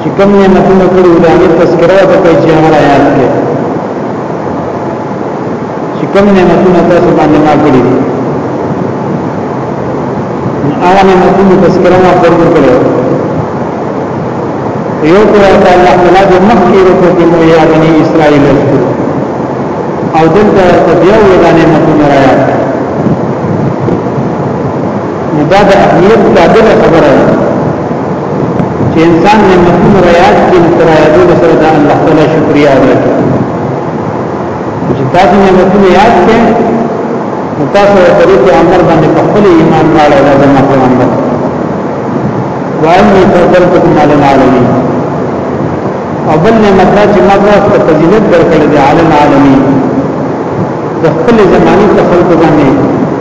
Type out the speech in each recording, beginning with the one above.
چې کوم نعمتونه کړو دا غي تذکرہ وکړي چې هغه آیات کې چې کوم نعمتونه تاسو باندې ما کړی دي هغه نعمتونه تذکرہ ما فرض کړو یو پر الله تعالی د مخکې رکو کې مو یا بنی اسرائیل او دلته بیا ویلانه متون رایا نو دا د اهمیت قابل خبره ده چې انسان نعمتونه ریاض کې تر یادو سره د الله تعالی شکریا ادا کړي چې تاسو نعمتونه یاد کړئ نو تاسو د طریق عمر باندې په خپل ایمان راړی دا زموږ پیغمبر وایي فضلتکم علی العالمین او بل نعمت دا چې ما تاسو ته فضیلت درکړې ده علی العالمین د خپل زماني تخلق باندې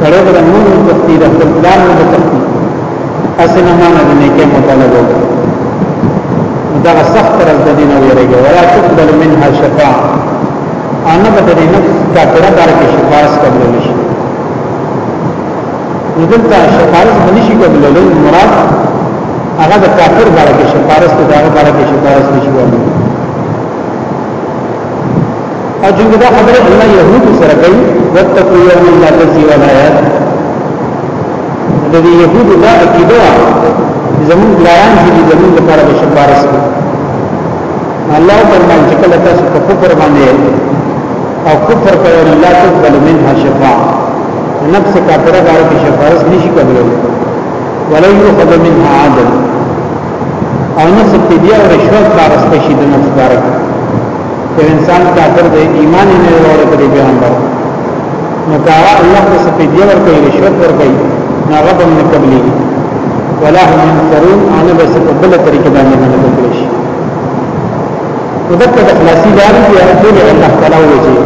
سړی به د نور هم تختی د خپل پلان هم تختی اسی نه مانا د نیکه مطالب و دا سخت رز د دین ویرګه ولا تقبل منها شفاعه انا به د نفس کافره بار کې شفاعت قبول نشي نو دلته شفاعت نشي قبول له مراد هغه د کافر بار کې شفاعت د هغه بار کې شفاعت نشي قبول او چې دا خبره الله يهود سره کوي وتقو يوم لا تزي ولا يد د دې يهود دا عقیده زمون بلایان چې زمون لپاره به شفارس کوي الله فرمایي چې کله تاسو په کفر باندې او کفر کوي الله تقبل منها شفاعه نفس کافره باندې شفارس نشي کولای ولن يخذ منها عدل او نه څه فدیه او رشوت راوسته شي د نفس بارک یو انسان کافر دی ایمان نه لري په پیغمبر نو کاوه الله ته څه فدیه ورکړي رشوت ورکړي نه رب هم نه قبلي ولا هم ينصرون انا بس په بل طریقه باندې نه کول شي مذکر اخلاصي لار دی رسول الله تعالی وجه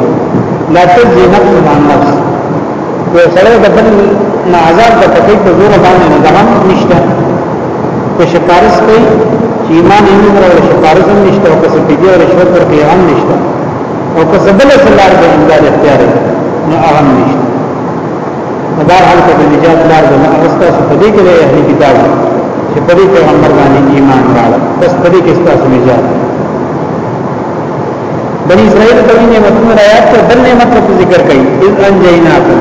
لا تجزي نفس عن نفس یو سره د بل نه عذاب د تکلیف زور باندې نه ځان نشته که شفارس کوي چې ایمان یې نه راوړي شفارس هم نشته او که څه پیډي او رشوت ورکړي هم نشته او که څه بل څه لار به امداد اختیار نه هغه نشته په بهر حال کې د نجات لار به نه اوستا چې په دې کې د اهل کتاب چې په دې پیغمبر باندې ایمان راوړ بس په دې کې ستاسو نجات بنی اسرائیل ته نعمتونه رايات ته بل نعمت ذکر کوي اذ انجیناکم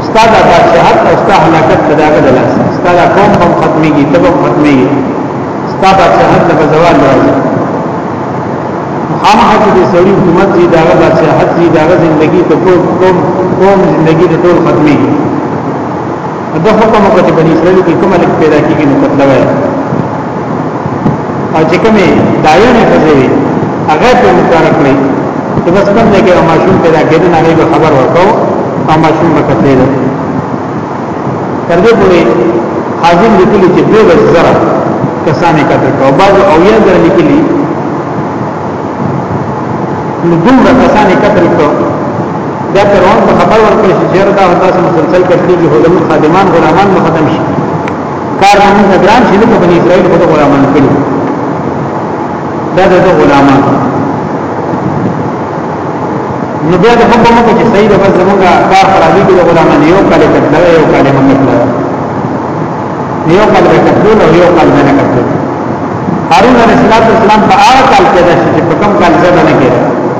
استاد بادشاہت او استاد هلاکت په داګه د لاس استاد قوم هم ختميږي تب هم ختميږي استاد بادشاہت د زوال راځي خامخا چې د سوري حکومت دي داګه بادشاہت دي داګه ژوندۍ ته ټول قوم قوم ژوندۍ ته ټول ختميږي دا حکم وکړ چې بنی اسرائیل کې کوم الک پیدا کیږي نو قتل وای او چې کومه دایو نه کوي هغه په مقرر کړی چې بس کوم ځای کې ماشوم پیدا کېدل هغه به خبر ورکاو او ماشوم به قتل دی تر دې پورې حاضر لیکلي چې دوه زره کسانې قتل کاو بعض او یا زره لیکلي نو دومره کسانې قتل کاو دا فرعون ته خبر ورکړي چې چیرې دا تاسو مسلسل کټلېږي هو زموږ خادمان غلامان به ختم شي کار موږ ته ګران شي لکه بني اسرائیل خو ته غلامان کړي دا د غلامان نو بیا د حکم ته چې صحیح ده بس زموږ کار خرابې دي غلامان یو کال کټل یو کال موږ کټل یو کال کټل او یو کال نه کټل هارون علیه السلام په هغه کال کې ده چې په کوم کال ځای نه کېده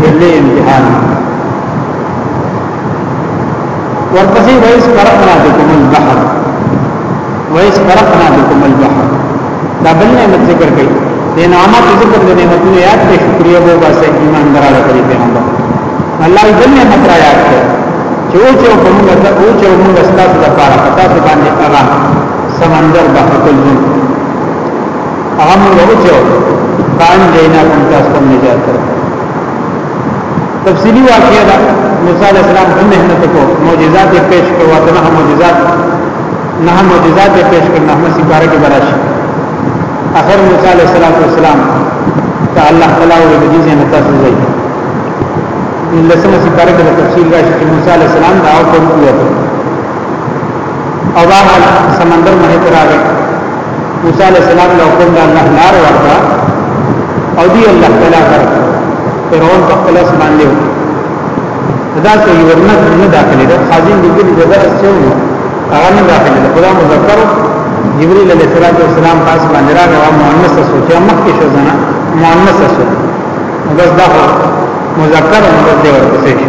دلی امتحان ورپسې وایس فرقنا بكم البحر وایس فرقنا بكم البحر دا بل نعمت ذکر کړي د نعمت ذکر د نعمتونو یاد ته شکریا وو باسه ایمان دراله کړی پیغمبر الله دې نعمت را یاد کړي چې او چې کوم د او چې موږ ستاسو لپاره پتا ته باندې هغه سمندر بحر کلون هغه موږ وځو قائم دینا کوم تاسو ته نجات کړ تفصیلی واقعه ده موسی علیہ السلام هم مهنت کو معجزات پیش کړو او نه معجزات نه معجزات پیش کړو نه سپاره کې براش اخر موسی علیہ السلام ته الله تعالی او دې دې نه تاسو ځای لسمه سپاره کې تفصیل راشي چې موسی علیہ السلام دا او کوم او بهر سمندر مه تراغه موسی علیہ السلام له حکم د الله لار ورته او دی الله تعالی کړ فرعون په خپل اسمان دی دا چې یو نه نه داخلي ده خازن دی کې د درس څو هغه نه داخلي ده خدا مذکر جبريل علیہ الصلوۃ والسلام پاس باندې راغی او مؤنث سوچا مخکې شو زنه مؤنث سوچا بس دا مذکر مذکر ورته شي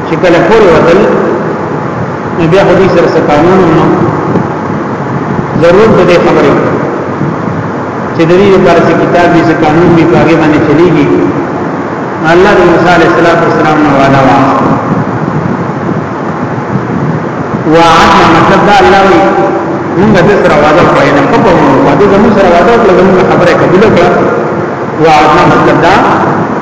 چې کله پورې وتل نو بیا خو دې سره څه قانون نو ضرورت دې خبرې چې د دې لپاره چې کتاب دې څه قانون دې پاګې باندې چلیږي الله د موسی علیه السلام نو وعده واسطه وعدنا مطلب دا الله وی موږ د سره وعده کړی نه په کومه وعده زموږ سره وعده کړل زموږ خبره قبول کړه وعدنا مطلب دا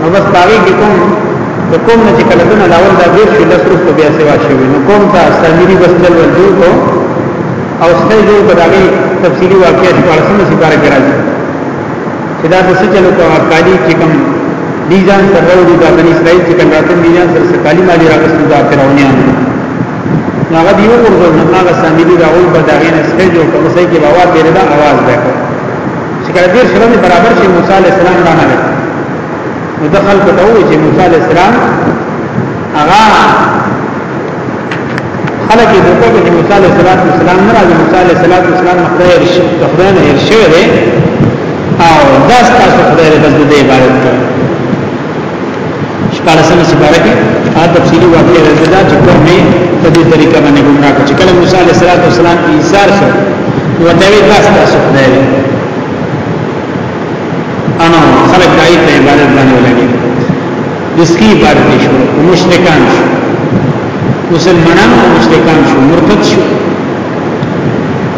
نو بس باغی کې کوم د کوم نه چې کله دنه لاول دا دیر شي لس روپو بیا سیوا شي نو کوم ته سامری بس دل ول جوړ کو او څه جوړ کو دغه تفصیلی واقعې په اړه سم سپاره کړل چې دا د څه چلو کو کالی چې کوم دیزان سره ورو دا بنی اسرائیل چې کوم راتل دیزان سره کالی مالی راغستو دا فرعونیان هغه دیو ورغل نو هغه سامری راول بداغین سره جوړ کو څه کې باور پیدا आवाज وکړ چې کله دې سره برابر شي موسی عليه السلام راغله نو د خلکو ته وایي چې موسی عليه السلام هغه خلک یې دغه د موسی عليه السلام نه راځي موسی عليه السلام نه خدای رشي د خدای نه رشي او دا ستاسو خدای د عبادت کوي شپارسمه سپاره کې هغه تفصیلی واقعي راځي دا چې کوم نه په دې طریقه باندې ګمراه کړ چې کله موسی علیه السلام ایثار شو نو دا وی تاسو تاسو خدای انا خلق دای په عبادت باندې ولګي دسکی عبادت شو مشرکان شو مسلمانان او مشرکان شو مرتد شو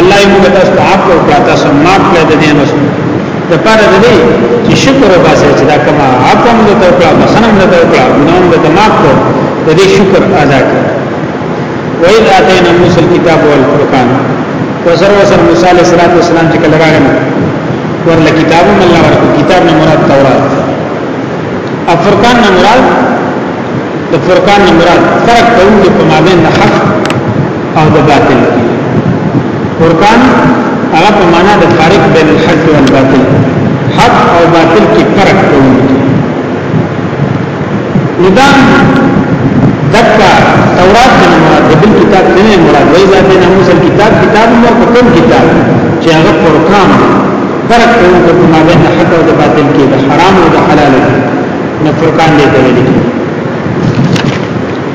الله یې موږ تاسو ته عفو او کړه تاسو معاف کړه د دې نسو د پاره د دې چې شکر وباسي چې دا کما عفو هم د توکړه بسنم د توکړه ګناهم د معاف کړه د دې شکر ادا کړه وَإِذْ آتَيْنَا مُوسَى الْكِتَابَ وَالْفُرْقَانَ وزر وزر موسی علیہ الصلوۃ والسلام چې کله راغله ورل کتاب الله ورکو کتاب نه مراد تورات افرقان نه مراد د فرقان نه مراد فرق کوي په مابین د حق او د باطل فرقان هغه په معنا د فارق بین الحق والباطل حق او باطل کې فرق کوي لدا دکا تورات نه مراد د بل کتاب نه مراد وایي ذات نه موسی کتاب کتاب نو په کوم کتاب چې هغه فرقان فرق کوي د ما بین حق او د باطل کې د حرام او د حلال نه فرقان دی ته ویل کیږي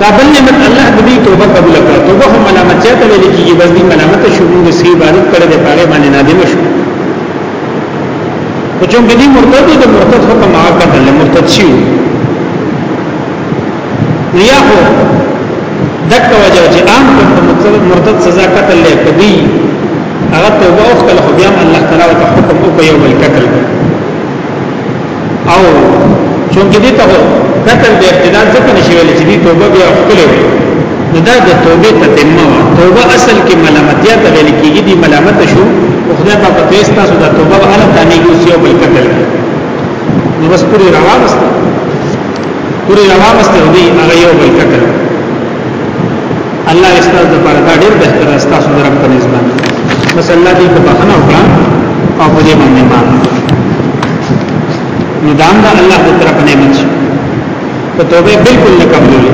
دا بل نعمت الله د دې توبه قبول کړه توبه هم ملامتیا ته ویل کیږي بس دې ملامت شو موږ سي عبادت کړې ده پاره باندې نادم شو او چې دې مرتد د مرتد حکم هغه قتل مرتد شي یا هو دک وجه چې عام ته مرتد سزا قتل لې کدي هغه توبه او خپل خو بیا الله تعالی ته حکم او کوي قتل کوي او چونکه دې ته قتل به ابتدا ځکه نشي ویل چې دې توبه بیا خپل وي نو دا د توبې تتمه وا توبه اصل کې ملامتیا ته ویل کېږي دې ملامت شو او خدای په پېس تاسو د توبه په اړه تاني یو څه بل قتل نو بس پوری روانسته پوری روانسته دې هغه یو بل قتل الله استاد لپاره دا ډیر بهتر است تاسو درک په نسبت بس الله دې په بخنه وکړه او په دې باندې ما نو دا هم الله دې طرف نعمت شي ته توبه بالکل نه قبولې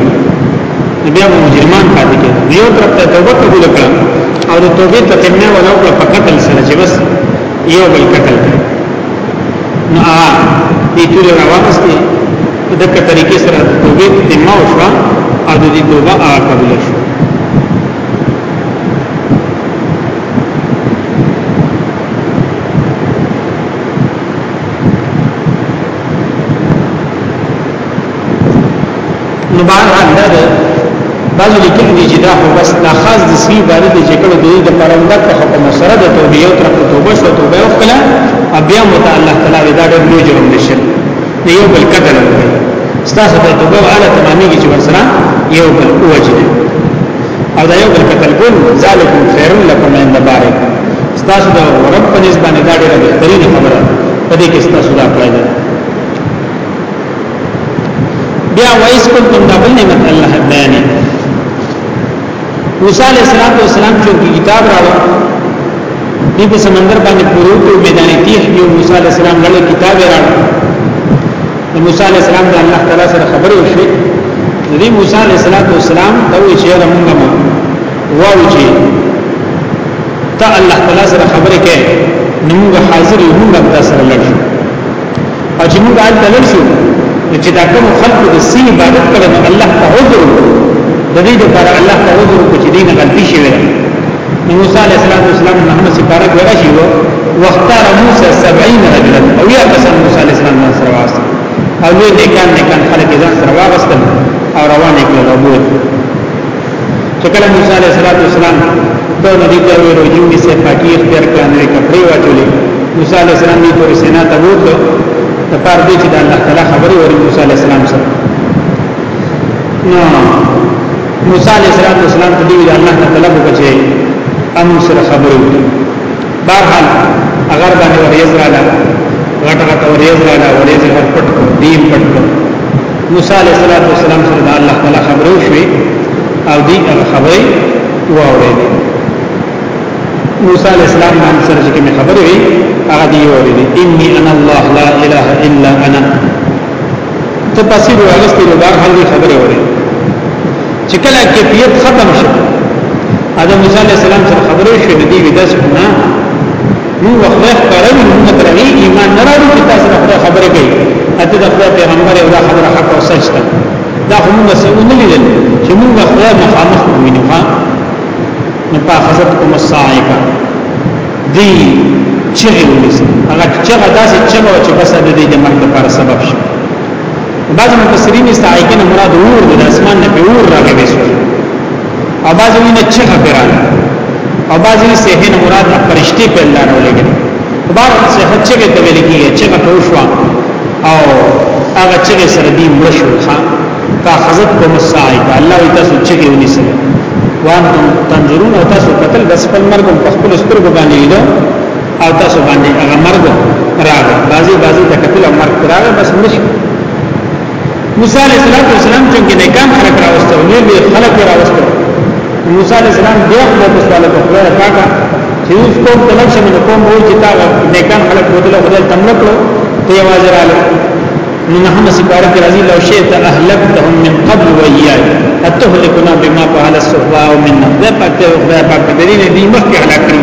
بیا مو مجرمان پاتې کېږي یو طرف ته توبه قبول کړه او د توبې تتمه ولو کړه په قتل سره چې بس یو بل قتل نو آ دې ټول راوستي په دغه طریقې سره د توبې تتمه وشوه او د دې توبه هغه قبول شو نو بهر حال دا ده بعض لیکل دي چې دا خو بس دا خاص د سوی باندې د جکړو د دې د پرونده په حکم سره د توبې یو طرف توبه شو توبه وکړه بیا مت الله تعالی دا ډېر لوی جرم نشي نه یو بل قتل وکړي ستاسو د توبه والا تمامېږي چې ورسره یو بل وجنه او دا یو بل قتل کول ذالکم خیر لکم عند بارک ستاسو د رب په نسبت دا ډېره بهترینه خبره په دې کې ستاسو دا فائدہ بیا وایس کوم تم دا بل نعمت الله بیانې موسی علیہ السلام ته سلام چې کتاب راوړ دې په سمندر باندې پروت او میدان تیح کې موسی علیہ السلام له کتاب راوړ موسی علیہ السلام د الله تعالی سره خبرې وشوې دې موسی علیہ السلام ته وی چې را مونږه مو واو چې ته الله تعالی سره خبرې کې نو موږ حاضر یو موږ تاسو سره لږ او چې موږ حالت لږ شو چې دا کوم خلق د سین عبادت کړي نو الله ته عذر د دې لپاره الله ته عذر کو چې دین غلطي شوی نو موسی علیه السلام اسلام محمد سپاره غوړا شي وو واختار موسی 70 رجلا او یا قسم موسی علیه السلام نه سره واسطه او لوی نیکان نیکان خلک ځان سره واغستل او روانه کړل چې کله موسی علیه السلام ته نبی ته ویل چې موږ سه پاکي اختیار کړه نو کپڑے واچولې موسی علیه السلام دې تور سینا ته ووتلو ته پار دې چې د الله تعالی خبرې ورې موسی علیه السلام سره نو موسی علیه السلام ته دې الله تعالی طلب وکړي ام سره خبرې وکړي بهرحال اگر باندې ورېز رااله غټه غټه ورېز رااله ورېز غټ پټ دیم پټ موسی علیه السلام سره د الله تعالی خبرو شوې او دی هغه خبرې واورېدې موسی علیه السلام باندې سره چې کومه خبرې وي هغه دی واورېدې انی انا الله لا اله الا انا تفسیر واغستی نو بار حل خبرې وره چې کله کیفیت ختم شو ادم موسی علیه السلام سره خبرې شوې دی وی داس نه نو خدای خبره وي موږ تر هغه ایمان نه راوړو چې تاسو د خدای خبره کوي اته د خدای پیغمبر یو خبره حق او سچ ده دا هم څه نه لیدل چې موږ خدای مخامخ وینو ها نو په حضرت کوم صاحبہ دی چې ولس هغه چې داسې چې چې بس د دې د مرګ لپاره سبب شي بعض مفسرین استعایقین مراد اور د اسمان نه په اور راغلی او باز وینه چې غبران او باز یې سهن مراد فرشتي په الله نه ولګي بار څه چې ته ویل کیږي چې په شو او هغه چې سره دی مړ شو ښا کا حضرت کوم سای الله تاسو چې کې ونیسه وانتم تنظرون او تاسو قتل بس په مرګ په خپل سترګو باندې لیدو او تاسو باندې هغه مرګ راغی بازي بازي د قتل او مرګ راغی بس مړ شو موسی علیہ الصلوۃ والسلام چې نیکان خلق راوستو نه به خلق راوستو موسی علیہ السلام بیا خدای په سوال په خدای پاکه چې اوس کوم طلب شمه نو کوم وو چې تا نیکان خلق بوتله خدای تم نه کړو ته یوازې رااله نو نه هم سپاره کې راځي لو شئت اهلکتهم من قبل ویای اتهلکنا بما فعل السفهاء منا دا پکته خدای پاک دې نه دی مخکې هلاک کړی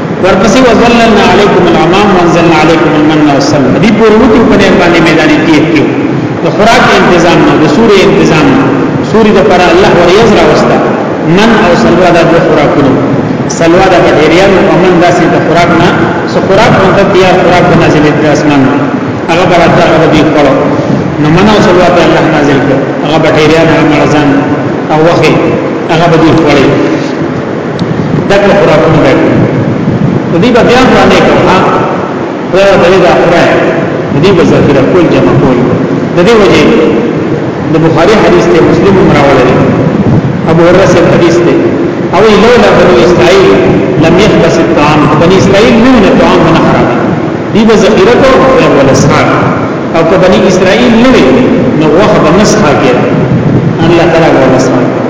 ورپسې وظللنا علیکم العمام وانزلنا علیکم المن والسلوى دې پورې وتی په نه باندې میدان تیه کې د خوراک تنظیم نه د سوري تنظیم نه سوري د پر الله ور یزر واسطه من او سلوى د دوه خوراکونو سلوى د ډیریانو او من داسې د خوراک نه سو خوراک مونږ بیا خوراک د نازل د اسمان هغه برابر هغه دې کړو نو من او سلوى ته الله نازل کړ هغه ډیریانو مرزان او وخت هغه به دې کړی دغه خرابونه به کړی نو دی به بیا باندې کوه خدای ورته وی دا خدای دی به ذخیره کول جمع کول د دې وجه د بخاری حدیث ته مسلم مراوله دی ابو هرره سے حدیث دی او لولا بنو اسرائیل لم يخبس الطعام بني اسرائیل نه نه طعام نه خراب دی به ذخیره کو خدای ولا سحر او که بني اسرائیل نه نو وخت به نسخه کې الله تعالی ولا سحر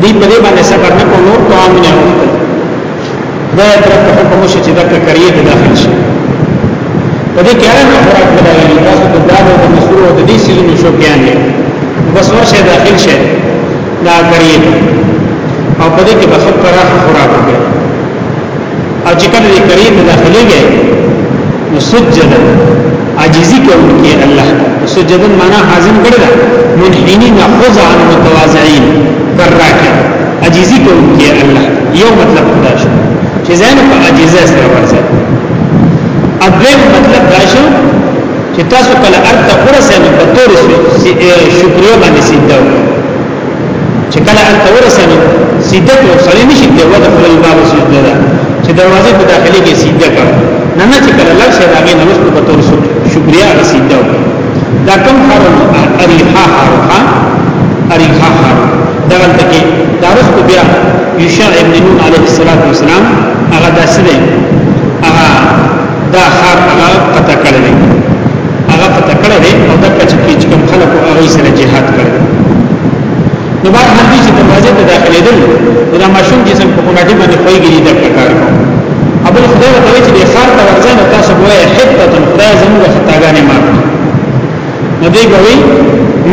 دی په دې باندې صبر نه کوو نور طعام نه وو دا تر په حکم شي چې دا کریه ته داخل شي په دې کې هر نه خوراک بدایي تاسو د دادو د مسرو د دې سیزونو شو بیان دي بس ورشه داخل شي دا کریه او په دې کې بس پراخ خوراک وکړي او چې کله دې کریه ته داخليږي نو سجده عاجزی کوونکی الله سجدن معنا حازم کړی دا منحنین خضع متواضعین کراک عاجزی کوونکی الله یو مطلب دا شو چې ځان په عاجزه سره ورځي اګر مطلب دا شو چې تاسو کله ارته ورسې نو په تور شکریا باندې سیده چې کله هلته ورسېنو سیده کو سړی نشي دی وته خپل باب سجده ده چې دروازې په داخلي کې سیده کړ نه نه چې کله لږ شي راغی نو وروسته په تور شکریا رسیدو دا کم حرم اریحا حرحا اریحا حرم دا غلطه کې دا وروسته بیا یوشع ابن نون علیه السلام هغه داسې دی هغه دا خار هغه قطع کړی دی هغه قطع کړی دی او دا کچ کې کوم خلق او هغه سره جهاد کړی نو بار هندي چې دروازه ته داخلي دل دا ماشوم چې څنګه په کومټي باندې خوېږي دا کار کوي ابل خدای ته وایي چې خار ته ورځنه تاسو ګویا حته خدای زموږ خطاګانې معاف نو دی بوي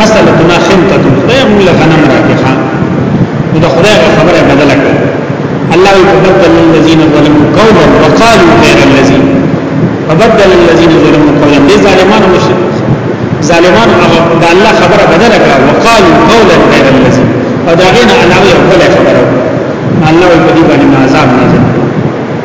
مسله ما خنته ته دا موږ له غنم راکې خان نو دا خدای خبره بدله کړه الله يبدل الذين ظلموا قولا وقالوا غير الذي فبدل الذين ظلموا قولا دي ظالمان مشرک ظالمان هغه د الله خبره بدله کړه وقالوا قولا غير الذي او دا غنه علاوه بل خبره الله په دې باندې عذاب نازل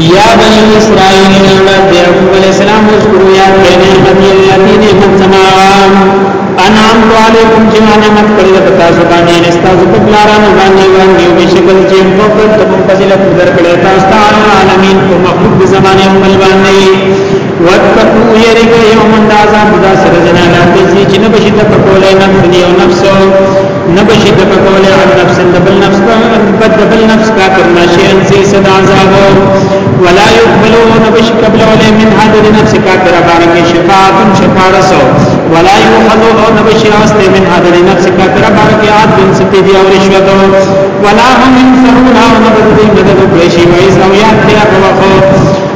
یا بنی اسرائیل نعمت یعقوب علیہ السلام اذکروا یا کړئ نعمت الذی نعمت زما انعام علیکم چې ما نعمت کړل په تاسو باندې نستاسو په بلارانو باندې باندې او بشکل چې په خپل تم فضیلت درکړې تاسو ته عالمین په مخلوق زمانه عمل باندې واتقوا یریګ یوم العذاب دا سره جنا نه چې نه بشي ته په کولای نه دنیا نفسو نبشی دفع کولی عن نفس دبل نفس بد دبل نفس کافر ناشی انسی صد عذاب ولا يقبلو نبشی قبل ولی من حد دی نفس کافر بارک شفاعتن شفارسو ولا يوخذو او نبشی آستے من حد دی نفس کافر بارک عدن ستی دی او رشوتو ولا هم انصرون او نبدی مدد اکرشی ویز او یاد کیا بوخو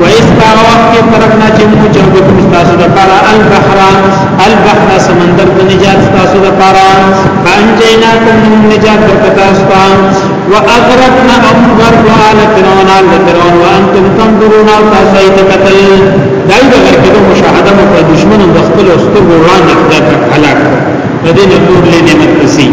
وإذ پاغه وخت کې فرقنا چې مو چوبې کوم تاسو د پاره البحر البحر سمندر د نجات تاسو د پاره فانجیناکم من نجات برکتا ستا واغرقنا ام غرق آل فرعون آل فرعون وانتم تنظرون او تاسو یې قتل دای د غرق د مشاهده مو پر دشمنو د خپل سترګو وړاندې کړه هلاک کړه د دې نور لې نعمت نصیب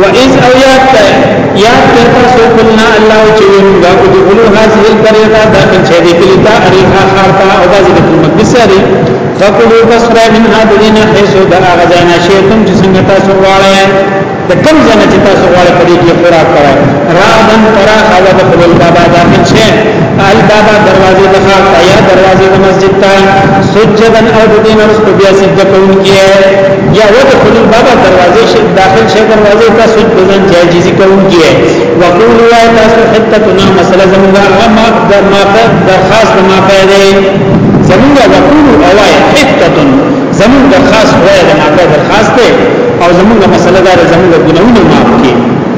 و اذ او یاد کئ یاد کئ تاسو قلنا الله چې موږ کو دخلوا هذه القريه داخل شې دې کلی تا اریها خارتا او بازی د مقدس دی فقلوا فسرا من هذين حيث دا غزانا شیتم چې څنګه تاسو غواړئ د کوم ځای چې تاسو غواړئ په دې کې خوراک کړئ را دن ترا خالد خپل بابا داخل شې ال بابا دروازه د خاط یا دروازه د مسجد ته سجدن او د دین رست بیا سجده کوونکی یا ودخل الباب دروازه شي داخل شي دروازه ته سود بزن جایزي کوم کی وقول یا تاسو حتتنا مسله زمونږه ما در ما درخواست ما پیدا زمونږه وقول او حتتن زمونږ درخواست وای د ما درخواست او زمونږه مسله دار زمونږه ګناونه معاف کی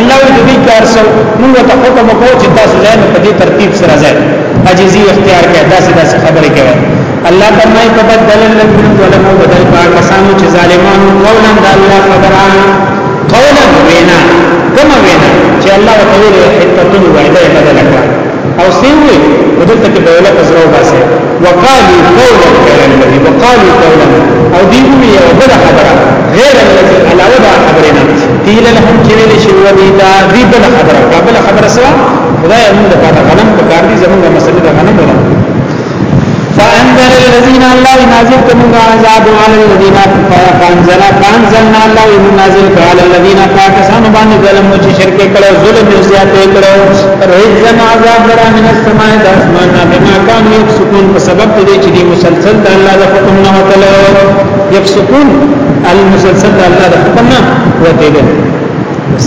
الله دې کار سو موږ ته حکم وکړو چې تاسو ځان په دې ترتیب سره ځای عجزي اختیار کړئ دا څه داسې خبرې کوي الله فرمایي په بدل لکن ولمو بدل پاکستانو چې ظالمانو قولا د الله خبره قولا وینا کوم وینا چې الله تعالی حکمتونه وعده بدل کړ او سیوی ودلته کې بیوله پزرو باسه وقالو قولا غیر الذي وقالو قولا او دی وی او بل خبره غیر الذي علاوه دا خبره نه قیل لهم چې ویل شي و دی دا دی بل خبره بل خبره سوا خدای موږ ته غنم په کار دي زموږ مسله غنم ده فانزل الذين الله نازل کومه عذاب على الذين فانزل فانزلنا الله نازل على الذين فاكسانو باندې ظلم او شرک کړو ظلم او زیات کړو رزن عذاب را من السماء د اسمان بما كانوا يفسقون په سبب دې چې دې مسلسل د الله د حکم نه وتل يفسقون المسلسل د الله د حکم نه وتل بس